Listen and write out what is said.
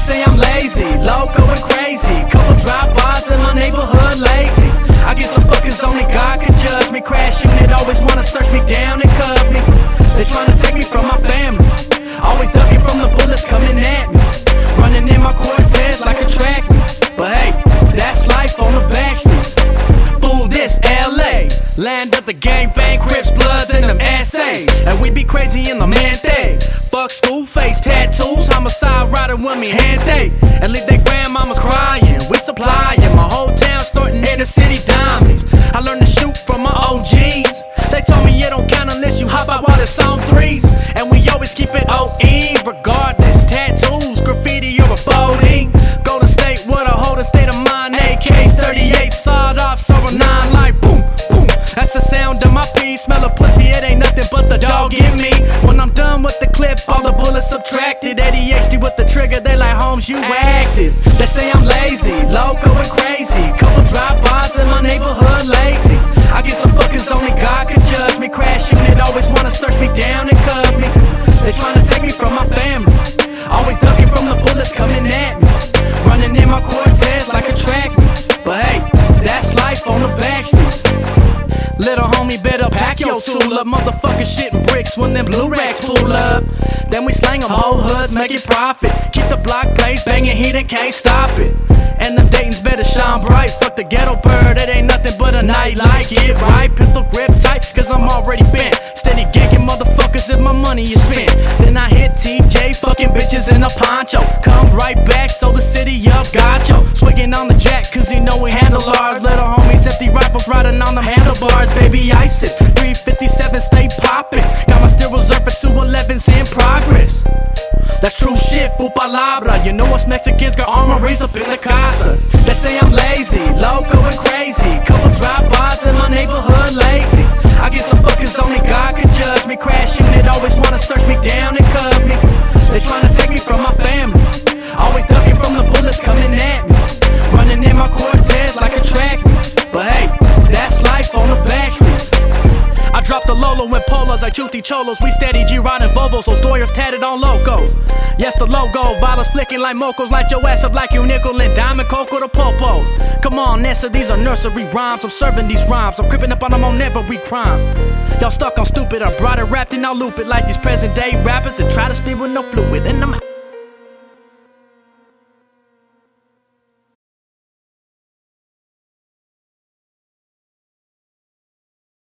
say I'm lazy, loco and crazy. Couple drive-bys in my neighborhood lately. I get some fuckers only God can judge me. Crashing, unit always wanna search me down and cuff me. They tryna take me from my family. Always ducking from the bullets coming at me. Land of the gang bang, Crips, Bloods, and them essays. And we be crazy in the man thing. Fuck school face tattoos, homicide riding with me hand day. And leave their grandmamas crying. We supplying my whole town, starting inner city diamonds. I learned to shoot from my OGs. They told me it don't count unless you hop out while it's on threes. And we Smell of pussy, it ain't nothing but the dog in me. When I'm done with the clip, all the bullets subtracted. ADHD with the trigger, they like Holmes, you active. They say I'm lazy, loco and crazy. Couple drive-bys in my neighborhood lately. I get some fuckers only God can judge me. Crash unit always wanna search me down and cuff me. They tryna take me from my family. Always ducking from the bullets coming Little homie better pack your tool up. Motherfucker shitting bricks when them blue racks pull up. Then we slang them whole hoods, make it profit. Keep the block blaze, banging heat and can't stop it. And them Dayton's better shine bright. Fuck the ghetto bird, it ain't nothing but a night like it, right? Pistol grip tight, cause I'm already bent. Steady ganking motherfuckers if my money is spent. Then I hit TJ, fucking bitches in a poncho. Come right back, so the city up, gotcha. Swigging on the jack, cause you know we handle ours. Little homies, empty rifles riding on them handlebars. Baby, ISIS, 357 stay poppin'. Got my steel reserve for 211s in progress. That's true shit, full palabra. You know us Mexicans got armories up in the casa. They say I'm lazy, loco and crazy. Couple drive-bys in my neighborhood lately. I get some fuckers only God can judge me. Crash unit always wanna search me down and I dropped the Lolo in polos like Juti Cholos. We steady G riding Volvos, those Dodgers tatted on locos. Yes, the logo, bottles flicking like mocos, like your ass up like you nickel and diamond cocoa to popos. Come on, Nessa, these are nursery rhymes. I'm serving these rhymes, I'm creeping up on them on every crime. Y'all stuck on stupid, I brought it wrapped and I'll loop it like these present day rappers and try to speed with no fluid. And I'm